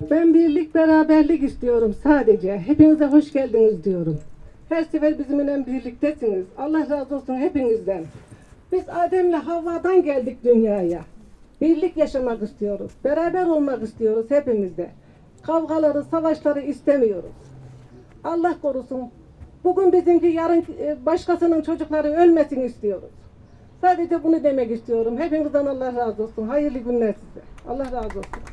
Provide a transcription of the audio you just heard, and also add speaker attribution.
Speaker 1: Ben birlik beraberlik istiyorum sadece. Hepinize hoş geldiniz diyorum. Her sefer bizimle birliktesiniz. Allah razı olsun hepinizden. Biz Adem'le Havva'dan geldik dünyaya. Birlik yaşamak istiyoruz. Beraber olmak istiyoruz hepimizde. Kavgaları, savaşları istemiyoruz. Allah korusun. Bugün bizimki yarın e, başkasının çocukları ölmesin istiyoruz. Sadece bunu demek istiyorum. Hepinizden Allah razı olsun. Hayırlı günler size. Allah razı olsun.